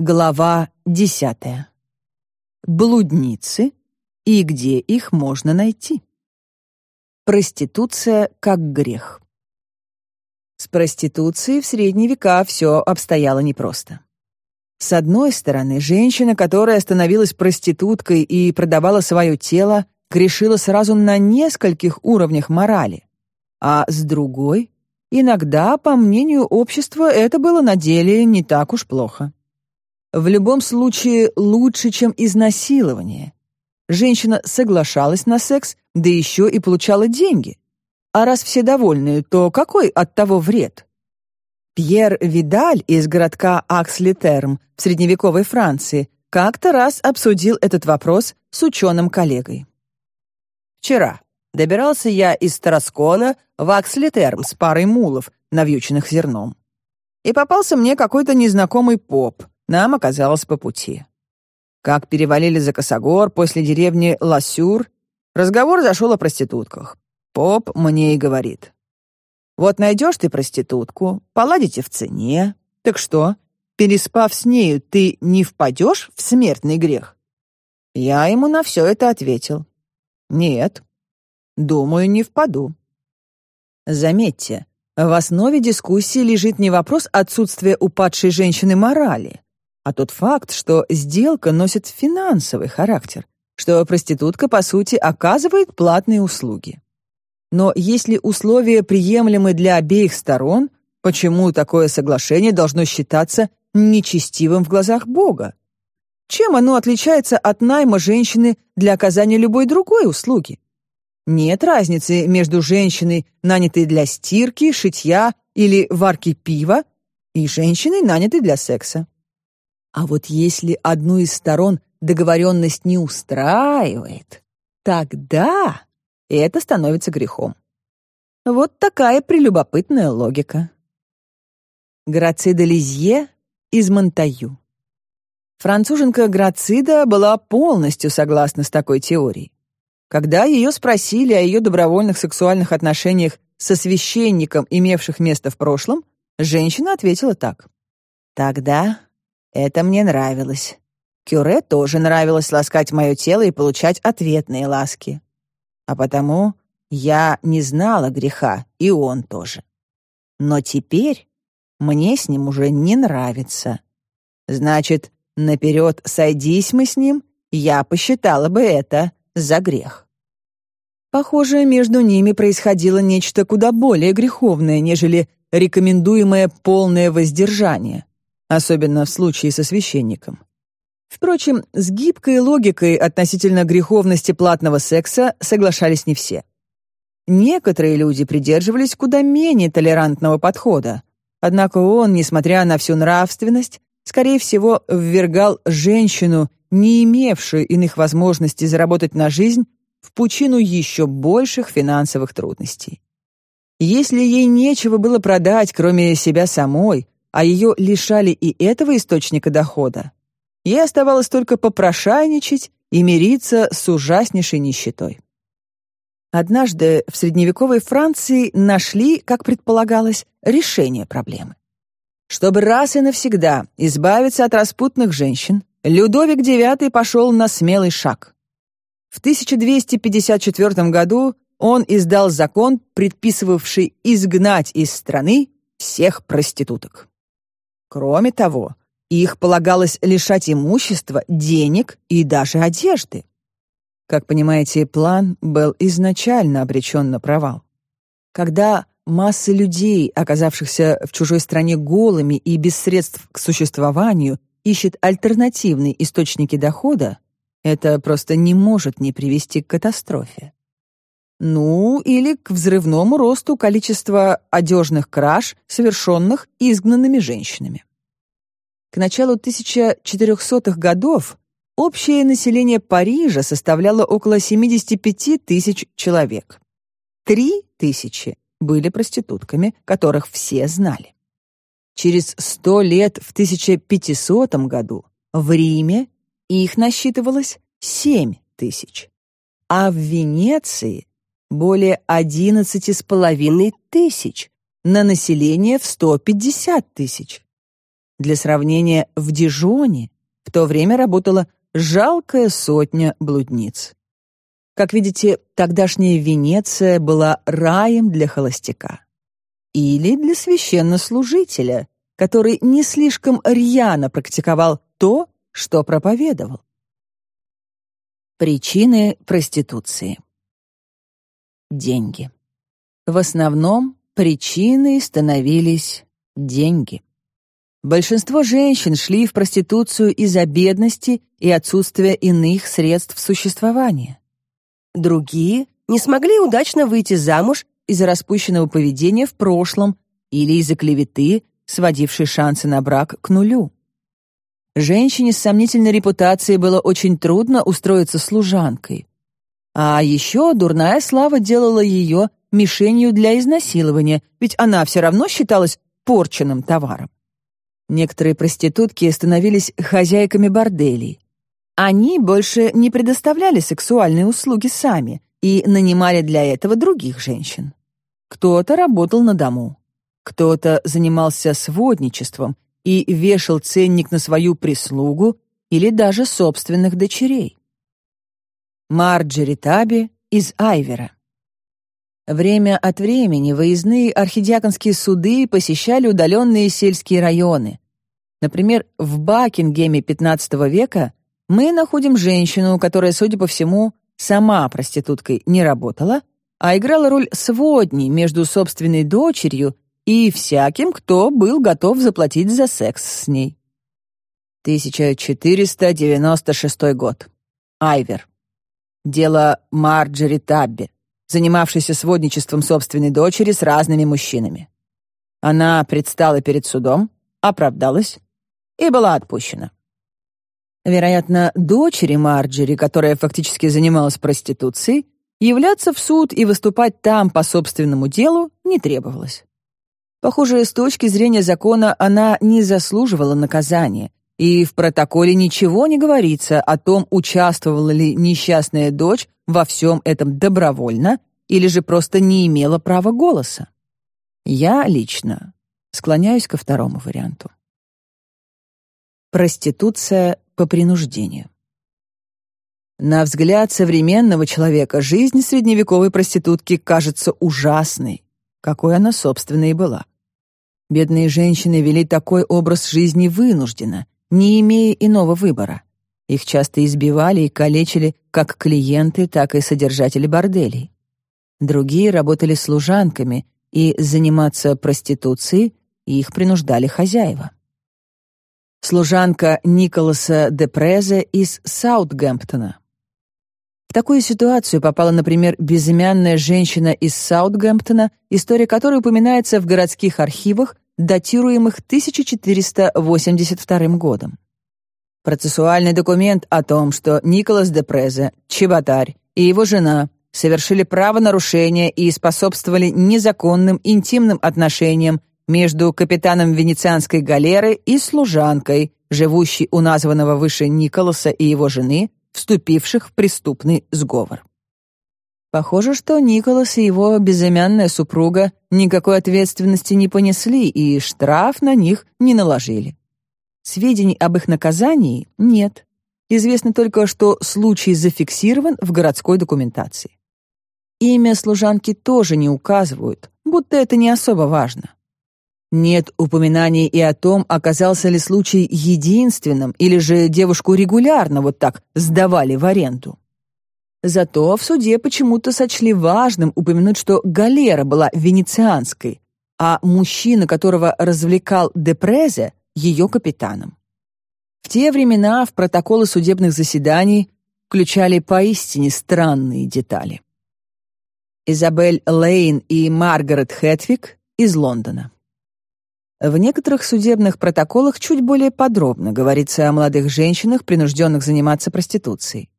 Глава десятая. Блудницы и где их можно найти. Проституция как грех. С проституцией в средние века все обстояло непросто. С одной стороны, женщина, которая становилась проституткой и продавала свое тело, грешила сразу на нескольких уровнях морали. А с другой, иногда, по мнению общества, это было на деле не так уж плохо. В любом случае лучше, чем изнасилование. Женщина соглашалась на секс, да еще и получала деньги. А раз все довольны, то какой от того вред? Пьер Видаль из городка Акслитерм в средневековой Франции как-то раз обсудил этот вопрос с ученым-коллегой. «Вчера добирался я из Тараскона в Акслитерм с парой мулов, навьюченных зерном. И попался мне какой-то незнакомый поп — нам оказалось по пути. Как перевалили за Косогор после деревни Ласюр, разговор зашел о проститутках. Поп мне и говорит. «Вот найдешь ты проститутку, поладите в цене. Так что, переспав с нею, ты не впадешь в смертный грех?» Я ему на все это ответил. «Нет, думаю, не впаду». Заметьте, в основе дискуссии лежит не вопрос отсутствия упадшей женщины морали, а тот факт, что сделка носит финансовый характер, что проститутка, по сути, оказывает платные услуги. Но если условия приемлемы для обеих сторон, почему такое соглашение должно считаться нечестивым в глазах Бога? Чем оно отличается от найма женщины для оказания любой другой услуги? Нет разницы между женщиной, нанятой для стирки, шитья или варки пива, и женщиной, нанятой для секса. А вот если одну из сторон договоренность не устраивает, тогда это становится грехом. Вот такая прелюбопытная логика. Грацида Лизье из Монтаю. Француженка Грацида была полностью согласна с такой теорией. Когда ее спросили о ее добровольных сексуальных отношениях со священником, имевших место в прошлом, женщина ответила так. «Тогда это мне нравилось. Кюре тоже нравилось ласкать мое тело и получать ответные ласки. А потому я не знала греха, и он тоже. Но теперь мне с ним уже не нравится. Значит, наперед сойдись мы с ним, я посчитала бы это за грех. Похоже, между ними происходило нечто куда более греховное, нежели рекомендуемое полное воздержание особенно в случае со священником. Впрочем, с гибкой логикой относительно греховности платного секса соглашались не все. Некоторые люди придерживались куда менее толерантного подхода, однако он, несмотря на всю нравственность, скорее всего, ввергал женщину, не имевшую иных возможностей заработать на жизнь, в пучину еще больших финансовых трудностей. Если ей нечего было продать, кроме себя самой, а ее лишали и этого источника дохода, ей оставалось только попрошайничать и мириться с ужаснейшей нищетой. Однажды в средневековой Франции нашли, как предполагалось, решение проблемы. Чтобы раз и навсегда избавиться от распутных женщин, Людовик IX пошел на смелый шаг. В 1254 году он издал закон, предписывавший изгнать из страны всех проституток. Кроме того, их полагалось лишать имущества, денег и даже одежды. Как понимаете, план был изначально обречен на провал. Когда масса людей, оказавшихся в чужой стране голыми и без средств к существованию, ищет альтернативные источники дохода, это просто не может не привести к катастрофе. Ну, или к взрывному росту количества одежных краж, совершенных изгнанными женщинами. К началу 1400-х годов общее население Парижа составляло около 75 тысяч человек. Три тысячи были проститутками, которых все знали. Через сто лет в 1500 году в Риме их насчитывалось 7 тысяч, а в Венеции более одиннадцати с половиной тысяч на население в 150 тысяч. Для сравнения, в Дижоне в то время работала жалкая сотня блудниц. Как видите, тогдашняя Венеция была раем для холостяка. Или для священнослужителя, который не слишком рьяно практиковал то, что проповедовал. Причины проституции. Деньги. В основном причиной становились деньги. Большинство женщин шли в проституцию из-за бедности и отсутствия иных средств существования. Другие не смогли удачно выйти замуж из-за распущенного поведения в прошлом или из-за клеветы, сводившей шансы на брак к нулю. Женщине с сомнительной репутацией было очень трудно устроиться служанкой. А еще дурная слава делала ее мишенью для изнасилования, ведь она все равно считалась порченным товаром. Некоторые проститутки становились хозяйками борделей. Они больше не предоставляли сексуальные услуги сами и нанимали для этого других женщин. Кто-то работал на дому, кто-то занимался сводничеством и вешал ценник на свою прислугу или даже собственных дочерей. Марджери Таби из Айвера. Время от времени выездные архидиаконские суды посещали удаленные сельские районы. Например, в Бакингеме XV века мы находим женщину, которая, судя по всему, сама проституткой не работала, а играла роль сводни между собственной дочерью и всяким, кто был готов заплатить за секс с ней. 1496 год. Айвер. Дело Марджери Табби занимавшийся сводничеством собственной дочери с разными мужчинами. Она предстала перед судом, оправдалась и была отпущена. Вероятно, дочери Марджери, которая фактически занималась проституцией, являться в суд и выступать там по собственному делу не требовалось. Похоже, с точки зрения закона она не заслуживала наказания, и в протоколе ничего не говорится о том, участвовала ли несчастная дочь во всем этом добровольно или же просто не имела права голоса. Я лично склоняюсь ко второму варианту. Проституция по принуждению. На взгляд современного человека жизнь средневековой проститутки кажется ужасной, какой она, собственно, и была. Бедные женщины вели такой образ жизни вынужденно, не имея иного выбора. Их часто избивали и калечили как клиенты, так и содержатели борделей. Другие работали служанками, и заниматься проституцией их принуждали хозяева. Служанка Николаса де Презе из Саутгемптона. В такую ситуацию попала, например, безымянная женщина из Саутгемптона, история которой упоминается в городских архивах, датируемых 1482 годом. Процессуальный документ о том, что Николас де Презе, чеботарь, и его жена совершили правонарушение и способствовали незаконным интимным отношениям между капитаном венецианской галеры и служанкой, живущей у названного выше Николаса и его жены, вступивших в преступный сговор. Похоже, что Николас и его безымянная супруга никакой ответственности не понесли и штраф на них не наложили. Сведений об их наказании нет. Известно только, что случай зафиксирован в городской документации. Имя служанки тоже не указывают, будто это не особо важно. Нет упоминаний и о том, оказался ли случай единственным, или же девушку регулярно вот так сдавали в аренду. Зато в суде почему-то сочли важным упомянуть, что галера была венецианской, а мужчина, которого развлекал Депрезе, ее капитаном. В те времена в протоколы судебных заседаний включали поистине странные детали. Изабель Лейн и Маргарет Хэтвик из Лондона. В некоторых судебных протоколах чуть более подробно говорится о молодых женщинах, принужденных заниматься проституцией.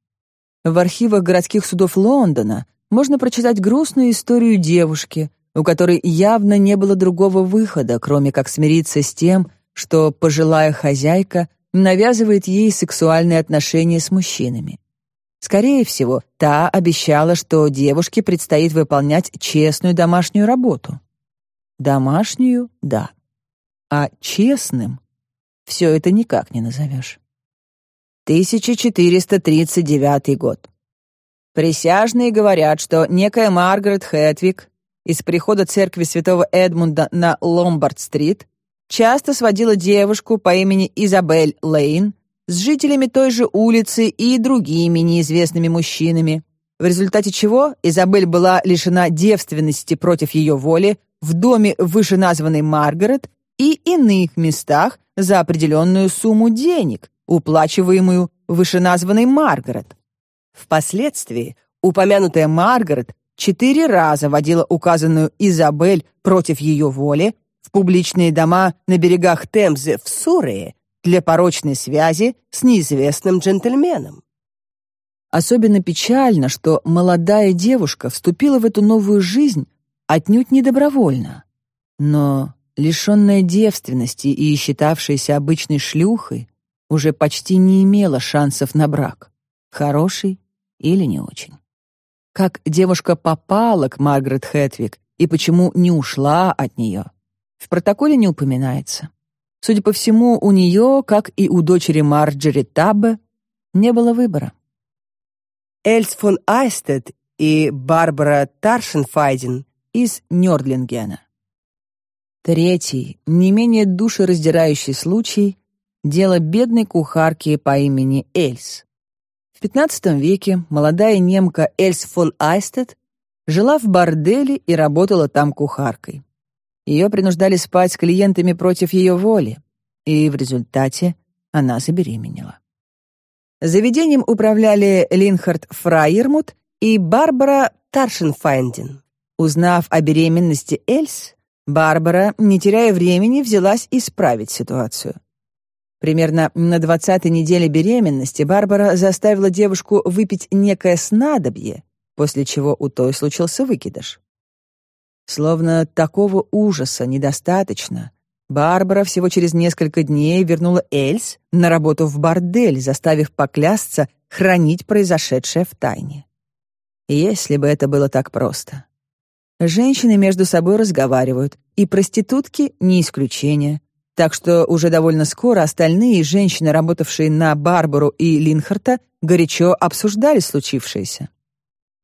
В архивах городских судов Лондона можно прочитать грустную историю девушки, у которой явно не было другого выхода, кроме как смириться с тем, что пожилая хозяйка навязывает ей сексуальные отношения с мужчинами. Скорее всего, та обещала, что девушке предстоит выполнять честную домашнюю работу. Домашнюю — да. А честным все это никак не назовешь. 1439 год. Присяжные говорят, что некая Маргарет Хэтвик из прихода церкви святого Эдмунда на Ломбард-стрит часто сводила девушку по имени Изабель Лейн с жителями той же улицы и другими неизвестными мужчинами, в результате чего Изабель была лишена девственности против ее воли в доме вышеназванной Маргарет и иных местах за определенную сумму денег, уплачиваемую вышеназванной Маргарет. Впоследствии упомянутая Маргарет четыре раза водила указанную Изабель против ее воли в публичные дома на берегах Темзы в Сурее для порочной связи с неизвестным джентльменом. Особенно печально, что молодая девушка вступила в эту новую жизнь отнюдь не добровольно, но, лишенная девственности и считавшаяся обычной шлюхой, уже почти не имела шансов на брак, хороший или не очень. Как девушка попала к Маргарет Хэтвик и почему не ушла от нее, в протоколе не упоминается. Судя по всему, у нее, как и у дочери Марджери Таббе, не было выбора. Эльс фон Айстед и Барбара Таршенфайден из Нёрдлингена. Третий, не менее душераздирающий случай — дело бедной кухарки по имени Эльс. В XV веке молодая немка Эльс фон Айстед жила в борделе и работала там кухаркой. Ее принуждали спать с клиентами против ее воли, и в результате она забеременела. Заведением управляли Линхард Фрайермут и Барбара Таршенфайнден. Узнав о беременности Эльс, Барбара, не теряя времени, взялась исправить ситуацию. Примерно на двадцатой неделе беременности Барбара заставила девушку выпить некое снадобье, после чего у той случился выкидыш. Словно такого ужаса недостаточно, Барбара всего через несколько дней вернула Эльс на работу в бордель, заставив поклясться хранить произошедшее в тайне. Если бы это было так просто. Женщины между собой разговаривают, и проститутки не исключение. Так что уже довольно скоро остальные женщины, работавшие на Барбару и Линхарта, горячо обсуждали случившееся.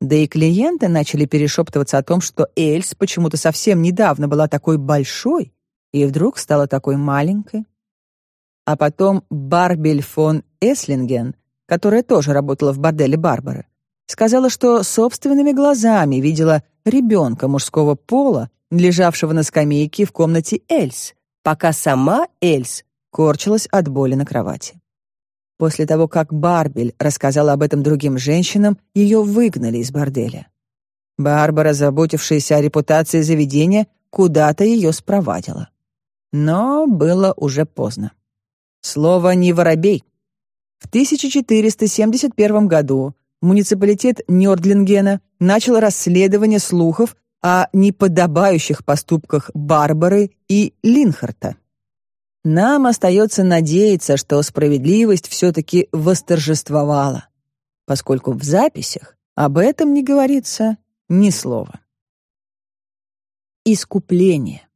Да и клиенты начали перешептываться о том, что Эльс почему-то совсем недавно была такой большой и вдруг стала такой маленькой. А потом Барбель фон Эслинген, которая тоже работала в борделе Барбары, сказала, что собственными глазами видела ребенка мужского пола, лежавшего на скамейке в комнате Эльс, пока сама Эльс корчилась от боли на кровати. После того, как Барбель рассказала об этом другим женщинам, ее выгнали из борделя. Барбара, заботившаяся о репутации заведения, куда-то ее спровадила. Но было уже поздно. Слово «не воробей». В 1471 году муниципалитет Нёрдлингена начал расследование слухов о неподобающих поступках Барбары и Линхарта. Нам остается надеяться, что справедливость все-таки восторжествовала, поскольку в записях об этом не говорится ни слова. Искупление.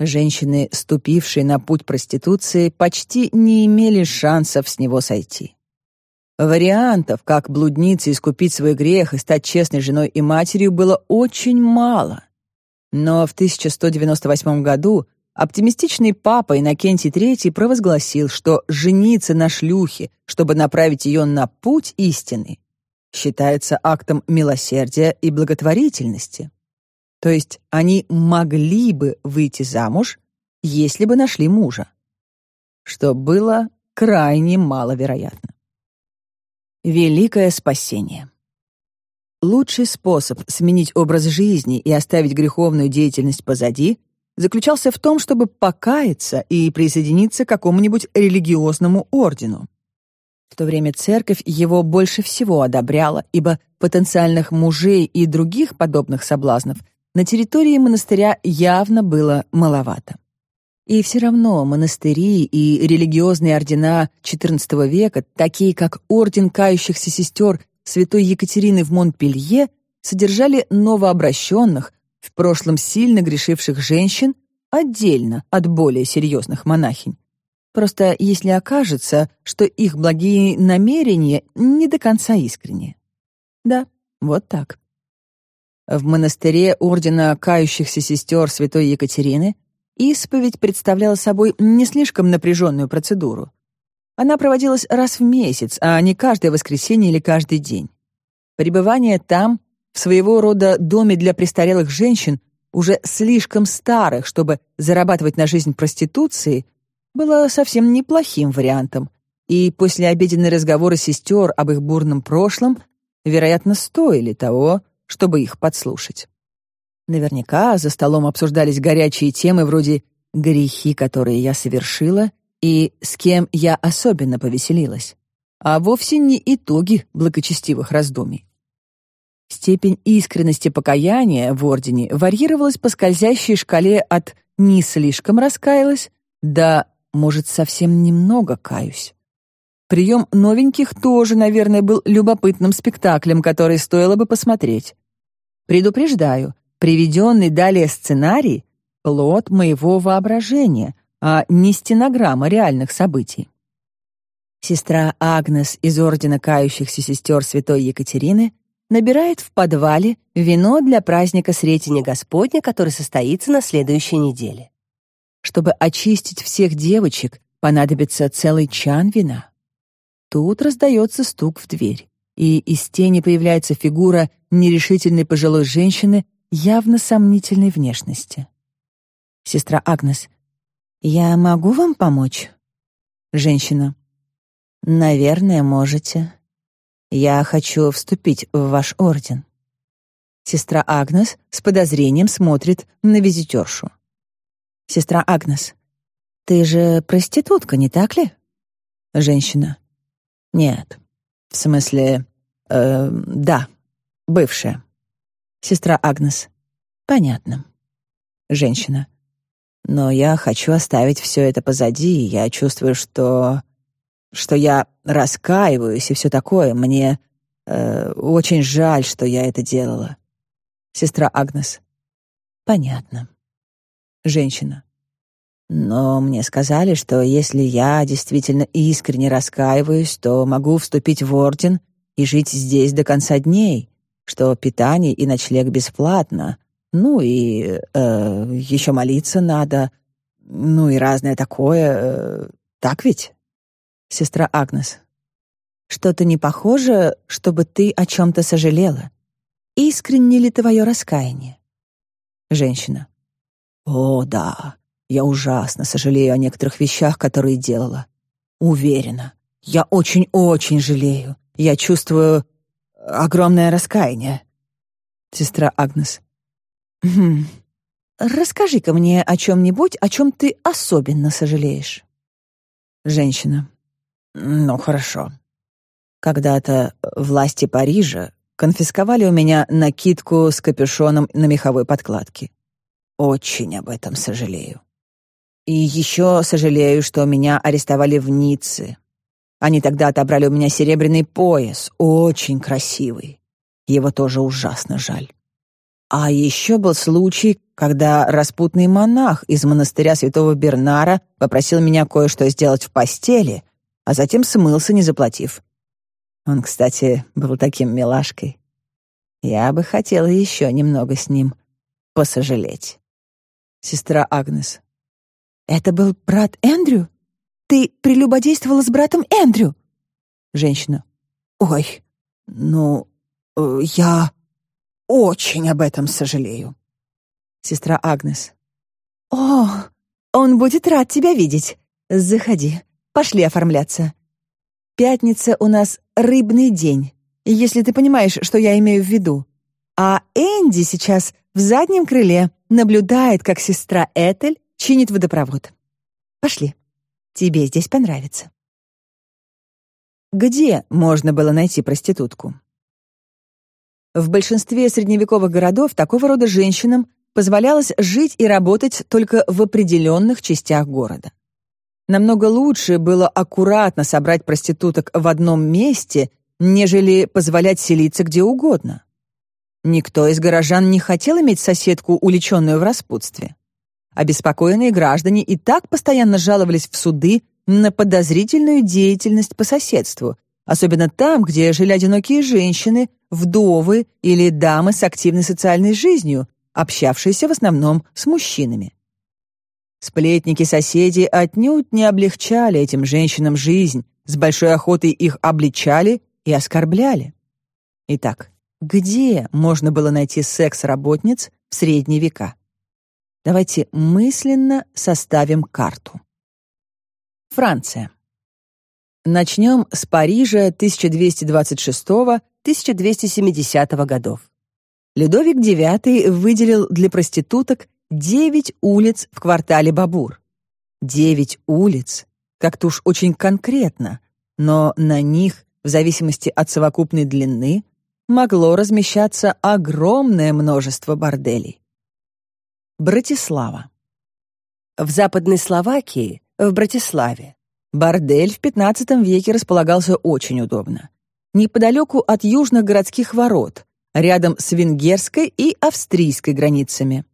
Женщины, ступившие на путь проституции, почти не имели шансов с него сойти. Вариантов, как блуднице искупить свой грех и стать честной женой и матерью, было очень мало. Но в 1198 году оптимистичный папа Иннокентий III провозгласил, что жениться на шлюхе, чтобы направить ее на путь истины, считается актом милосердия и благотворительности. То есть они могли бы выйти замуж, если бы нашли мужа, что было крайне маловероятно. Великое спасение. Лучший способ сменить образ жизни и оставить греховную деятельность позади заключался в том, чтобы покаяться и присоединиться к какому-нибудь религиозному ордену. В то время церковь его больше всего одобряла, ибо потенциальных мужей и других подобных соблазнов на территории монастыря явно было маловато. И все равно монастыри и религиозные ордена XIV века, такие как Орден Кающихся Сестер Святой Екатерины в Монпелье, содержали новообращенных, в прошлом сильно грешивших женщин, отдельно от более серьезных монахинь, Просто если окажется, что их благие намерения не до конца искренние. Да, вот так. В монастыре Ордена Кающихся Сестер Святой Екатерины исповедь представляла собой не слишком напряженную процедуру. Она проводилась раз в месяц, а не каждое воскресенье или каждый день. Пребывание там, в своего рода доме для престарелых женщин, уже слишком старых, чтобы зарабатывать на жизнь проституцией, было совсем неплохим вариантом, и после обеденные разговоры сестер об их бурном прошлом, вероятно, стоили того, чтобы их подслушать. Наверняка за столом обсуждались горячие темы вроде «грехи, которые я совершила» и «с кем я особенно повеселилась», а вовсе не итоги благочестивых раздумий. Степень искренности покаяния в Ордене варьировалась по скользящей шкале от «не слишком раскаялась» до «может, совсем немного каюсь». Прием новеньких тоже, наверное, был любопытным спектаклем, который стоило бы посмотреть. Предупреждаю, приведенный далее сценарий — плод моего воображения, а не стенограмма реальных событий. Сестра Агнес из Ордена Кающихся Сестер Святой Екатерины набирает в подвале вино для праздника Сретения Господня, который состоится на следующей неделе. Чтобы очистить всех девочек, понадобится целый чан вина. Тут раздается стук в дверь, и из тени появляется фигура нерешительной пожилой женщины явно сомнительной внешности. «Сестра Агнес, я могу вам помочь?» Женщина. «Наверное, можете. Я хочу вступить в ваш орден». Сестра Агнес с подозрением смотрит на визитершу. «Сестра Агнес, ты же проститутка, не так ли?» Женщина. «Нет. В смысле, э, да, бывшая». Сестра Агнес. «Понятно». Женщина. «Но я хочу оставить все это позади, я чувствую, что что я раскаиваюсь и все такое. Мне э, очень жаль, что я это делала. Сестра Агнес. Понятно. Женщина. Но мне сказали, что если я действительно искренне раскаиваюсь, то могу вступить в орден и жить здесь до конца дней, что питание и ночлег бесплатно, ну и э, еще молиться надо, ну и разное такое. Э, так ведь? сестра Агнес. Что-то не похоже, чтобы ты о чем-то сожалела. Искренне ли твое раскаяние? Женщина. О, да, я ужасно сожалею о некоторых вещах, которые делала. Уверена, я очень-очень жалею. Я чувствую огромное раскаяние. Сестра Агнес. Хм. Расскажи-ка мне о чем-нибудь, о чем ты особенно сожалеешь. Женщина. Ну, хорошо. Когда-то власти Парижа конфисковали у меня накидку с капюшоном на меховой подкладке. Очень об этом сожалею. И еще сожалею, что меня арестовали в Ницце. Они тогда отобрали у меня серебряный пояс, очень красивый. Его тоже ужасно жаль. А еще был случай, когда распутный монах из монастыря святого Бернара попросил меня кое-что сделать в постели — а затем смылся, не заплатив. Он, кстати, был таким милашкой. Я бы хотела еще немного с ним посожалеть. Сестра Агнес. Это был брат Эндрю? Ты прелюбодействовала с братом Эндрю? Женщина. Ой, ну, э, я очень об этом сожалею. Сестра Агнес. О, он будет рад тебя видеть. Заходи. Пошли оформляться. Пятница у нас рыбный день, если ты понимаешь, что я имею в виду. А Энди сейчас в заднем крыле наблюдает, как сестра Этель чинит водопровод. Пошли. Тебе здесь понравится. Где можно было найти проститутку? В большинстве средневековых городов такого рода женщинам позволялось жить и работать только в определенных частях города. Намного лучше было аккуратно собрать проституток в одном месте, нежели позволять селиться где угодно. Никто из горожан не хотел иметь соседку, уличенную в распутстве. Обеспокоенные граждане и так постоянно жаловались в суды на подозрительную деятельность по соседству, особенно там, где жили одинокие женщины, вдовы или дамы с активной социальной жизнью, общавшиеся в основном с мужчинами. Сплетники-соседи отнюдь не облегчали этим женщинам жизнь, с большой охотой их обличали и оскорбляли. Итак, где можно было найти секс-работниц в средние века? Давайте мысленно составим карту. Франция. Начнем с Парижа 1226-1270 годов. Людовик IX выделил для проституток девять улиц в квартале Бабур. Девять улиц, как-то уж очень конкретно, но на них, в зависимости от совокупной длины, могло размещаться огромное множество борделей. Братислава. В Западной Словакии, в Братиславе, бордель в XV веке располагался очень удобно. Неподалеку от южных городских ворот, рядом с венгерской и австрийской границами.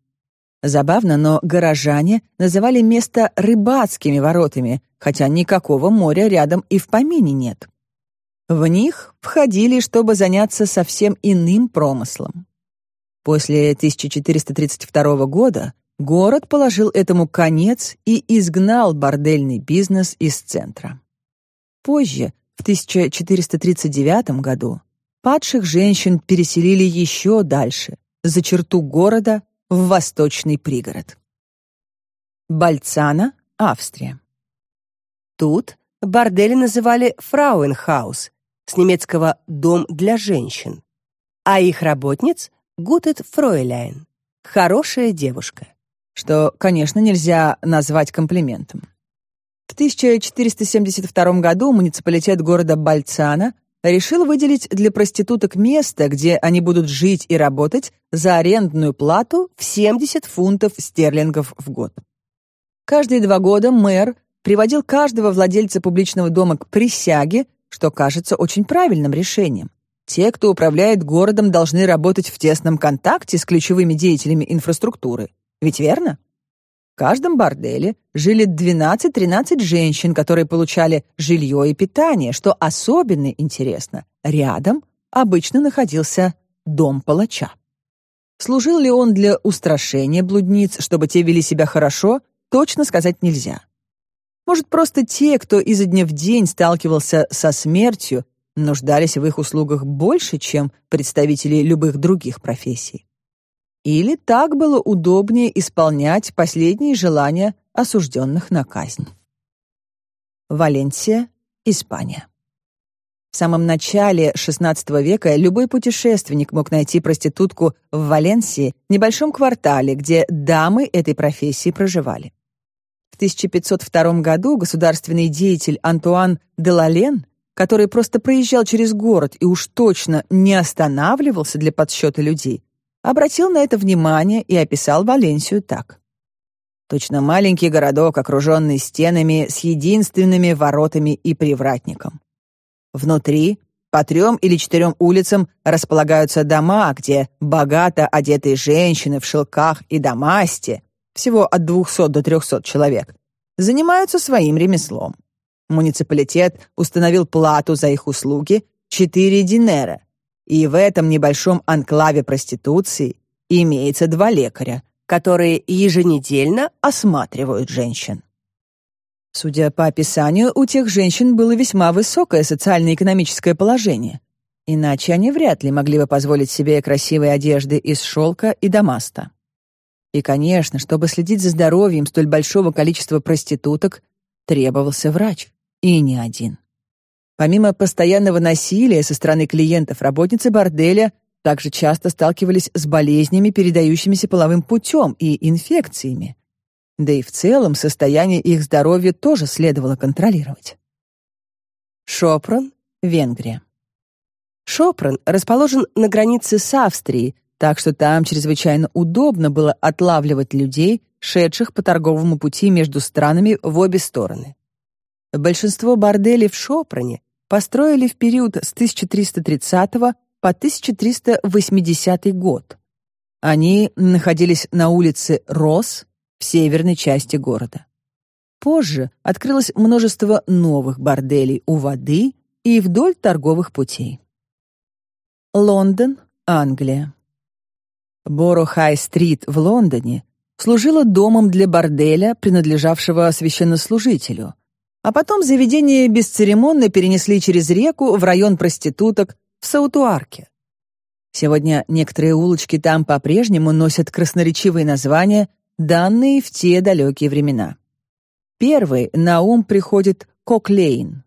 Забавно, но горожане называли место рыбацкими воротами, хотя никакого моря рядом и в помине нет. В них входили, чтобы заняться совсем иным промыслом. После 1432 года город положил этому конец и изгнал бордельный бизнес из центра. Позже, в 1439 году, падших женщин переселили еще дальше, за черту города, в восточный пригород. Бальцана, Австрия. Тут бордели называли «фрауенхаус», с немецкого «дом для женщин», а их работниц «гутет фройляйн» — «хорошая девушка», что, конечно, нельзя назвать комплиментом. В 1472 году муниципалитет города Бальцана решил выделить для проституток место, где они будут жить и работать за арендную плату в 70 фунтов стерлингов в год. Каждые два года мэр приводил каждого владельца публичного дома к присяге, что кажется очень правильным решением. Те, кто управляет городом, должны работать в тесном контакте с ключевыми деятелями инфраструктуры. Ведь верно? В каждом борделе жили 12-13 женщин, которые получали жилье и питание, что особенно интересно. Рядом обычно находился дом палача. Служил ли он для устрашения блудниц, чтобы те вели себя хорошо, точно сказать нельзя. Может, просто те, кто изо дня в день сталкивался со смертью, нуждались в их услугах больше, чем представители любых других профессий. Или так было удобнее исполнять последние желания осужденных на казнь. Валенсия, Испания. В самом начале XVI века любой путешественник мог найти проститутку в Валенсии, небольшом квартале, где дамы этой профессии проживали. В 1502 году государственный деятель Антуан де Лален, который просто проезжал через город и уж точно не останавливался для подсчета людей, обратил на это внимание и описал Валенсию так. Точно маленький городок, окруженный стенами с единственными воротами и привратником. Внутри по трем или четырем улицам располагаются дома, где богато одетые женщины в шелках и дамасте всего от 200 до 300 человек, занимаются своим ремеслом. Муниципалитет установил плату за их услуги 4 динера, и в этом небольшом анклаве проституции имеется два лекаря, которые еженедельно осматривают женщин. Судя по описанию, у тех женщин было весьма высокое социально-экономическое положение, иначе они вряд ли могли бы позволить себе красивые одежды из шелка и дамаста. И, конечно, чтобы следить за здоровьем столь большого количества проституток, требовался врач, и не один. Помимо постоянного насилия со стороны клиентов, работницы борделя также часто сталкивались с болезнями, передающимися половым путем и инфекциями. Да и в целом состояние их здоровья тоже следовало контролировать. Шопрон, Венгрия. Шопрон расположен на границе с Австрией, так что там чрезвычайно удобно было отлавливать людей, шедших по торговому пути между странами в обе стороны. Большинство борделей в Шопроне построили в период с 1330 по 1380 год. Они находились на улице Рос в северной части города. Позже открылось множество новых борделей у воды и вдоль торговых путей. Лондон, Англия. Боро-Хай-стрит в Лондоне служила домом для борделя, принадлежавшего священнослужителю, а потом заведение бесцеремонно перенесли через реку в район проституток в Саутуарке. Сегодня некоторые улочки там по-прежнему носят красноречивые названия, данные в те далекие времена. Первый на ум приходит Коклейн.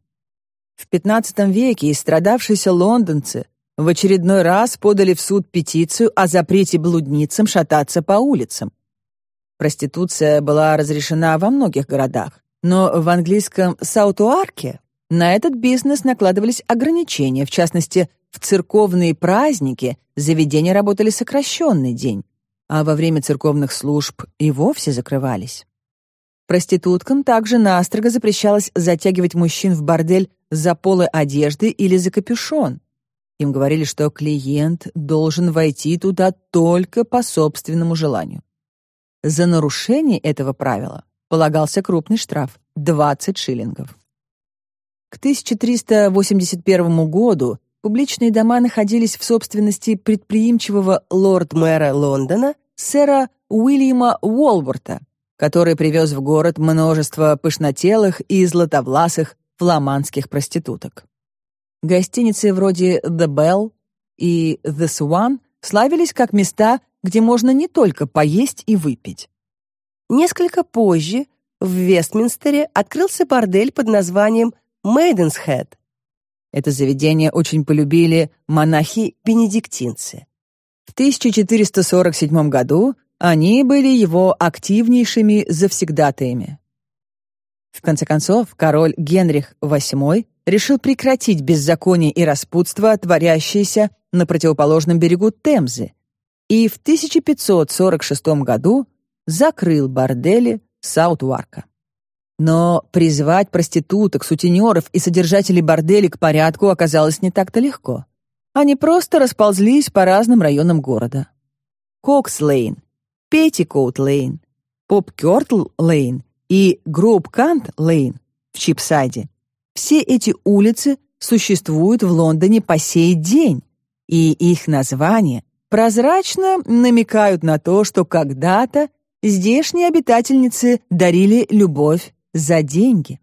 В XV веке истрадавшиеся лондонцы в очередной раз подали в суд петицию о запрете блудницам шататься по улицам. Проституция была разрешена во многих городах, но в английском Саутуарке на этот бизнес накладывались ограничения, в частности, в церковные праздники заведения работали сокращенный день, а во время церковных служб и вовсе закрывались. Проституткам также настрого запрещалось затягивать мужчин в бордель за полы одежды или за капюшон. Им говорили, что клиент должен войти туда только по собственному желанию. За нарушение этого правила полагался крупный штраф — 20 шиллингов. К 1381 году публичные дома находились в собственности предприимчивого лорд-мэра Лондона сэра Уильяма Уолворта, который привез в город множество пышнотелых и златовласых фламандских проституток. Гостиницы вроде The Bell и The Swan славились как места, где можно не только поесть и выпить. Несколько позже в Вестминстере открылся бордель под названием Head. Это заведение очень полюбили монахи-бенедиктинцы. В 1447 году они были его активнейшими завсегдатаями. В конце концов, король Генрих VIII решил прекратить беззаконие и распутство, творящееся на противоположном берегу Темзы, и в 1546 году закрыл бордели Саутварка. Но призвать проституток, сутенеров и содержателей борделей к порядку оказалось не так-то легко. Они просто расползлись по разным районам города. Кокс-Лейн, Петтикоут-Лейн, Поп-Кёртл-Лейн и Гроуп-Кант-Лейн в Чипсайде. Все эти улицы существуют в Лондоне по сей день, и их названия прозрачно намекают на то, что когда-то здешние обитательницы дарили любовь за деньги.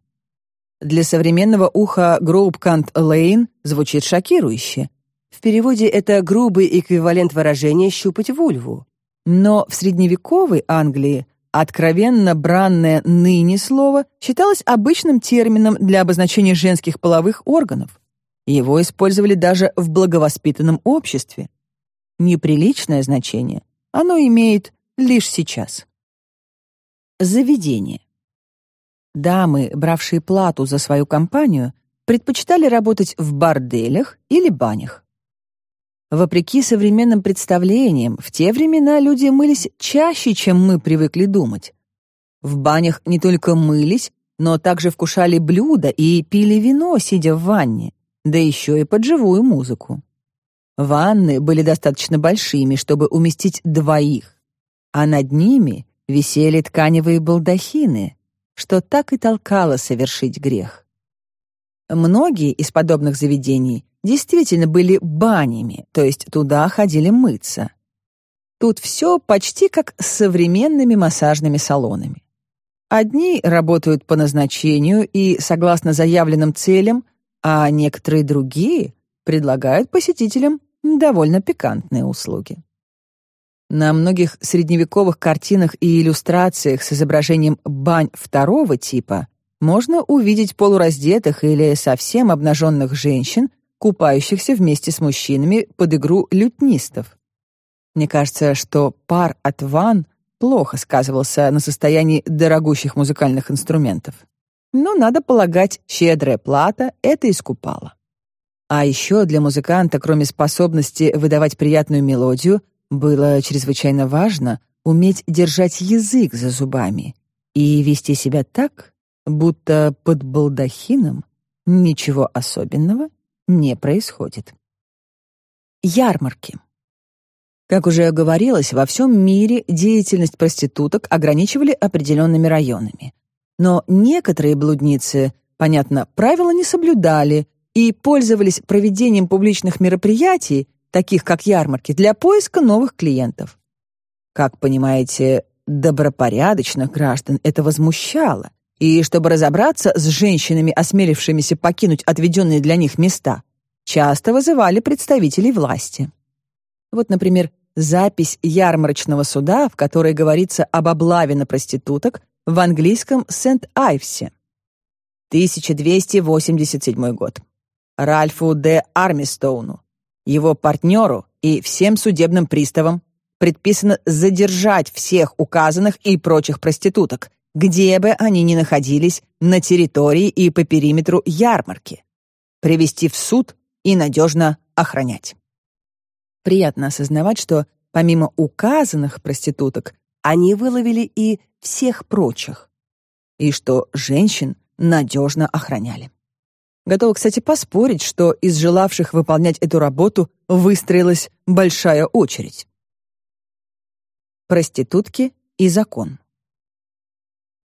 Для современного уха Гроупкант Лейн звучит шокирующе. В переводе это грубый эквивалент выражения «щупать вульву». Но в средневековой Англии откровенно бранное ныне слово считалось обычным термином для обозначения женских половых органов. Его использовали даже в благовоспитанном обществе. Неприличное значение оно имеет лишь сейчас. Заведение. Дамы, бравшие плату за свою компанию, предпочитали работать в борделях или банях. Вопреки современным представлениям, в те времена люди мылись чаще, чем мы привыкли думать. В банях не только мылись, но также вкушали блюда и пили вино, сидя в ванне, да еще и под живую музыку. Ванны были достаточно большими, чтобы уместить двоих, а над ними висели тканевые балдахины, что так и толкало совершить грех. Многие из подобных заведений действительно были банями, то есть туда ходили мыться. Тут все почти как с современными массажными салонами. Одни работают по назначению и согласно заявленным целям, а некоторые другие предлагают посетителям довольно пикантные услуги. На многих средневековых картинах и иллюстрациях с изображением бань второго типа можно увидеть полураздетых или совсем обнаженных женщин, купающихся вместе с мужчинами под игру лютнистов. Мне кажется, что пар от ван плохо сказывался на состоянии дорогущих музыкальных инструментов. Но, надо полагать, щедрая плата это искупала. А еще для музыканта, кроме способности выдавать приятную мелодию, было чрезвычайно важно уметь держать язык за зубами и вести себя так, будто под балдахином ничего особенного не происходит. Ярмарки. Как уже говорилось, во всем мире деятельность проституток ограничивали определенными районами. Но некоторые блудницы, понятно, правила не соблюдали и пользовались проведением публичных мероприятий, таких как ярмарки, для поиска новых клиентов. Как понимаете, добропорядочных граждан это возмущало, и чтобы разобраться с женщинами, осмелившимися покинуть отведенные для них места, часто вызывали представителей власти. Вот, например, запись ярмарочного суда, в которой говорится об облаве на проституток в английском Сент-Айвсе. 1287 год. Ральфу Д. Армистоуну, его партнеру и всем судебным приставам предписано задержать всех указанных и прочих проституток, где бы они ни находились на территории и по периметру ярмарки, привести в суд и надежно охранять. Приятно осознавать, что помимо указанных проституток, они выловили и всех прочих, и что женщин надежно охраняли. Готова, кстати, поспорить, что из желавших выполнять эту работу выстроилась большая очередь. Проститутки и закон.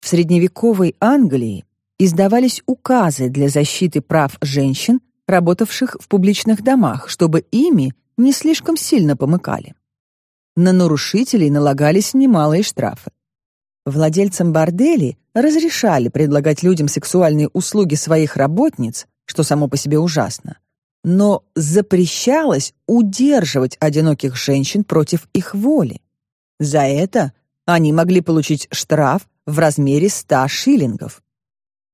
В средневековой Англии издавались указы для защиты прав женщин, работавших в публичных домах, чтобы ими не слишком сильно помыкали. На нарушителей налагались немалые штрафы. Владельцам борделей разрешали предлагать людям сексуальные услуги своих работниц, что само по себе ужасно, но запрещалось удерживать одиноких женщин против их воли. За это они могли получить штраф в размере 100 шиллингов.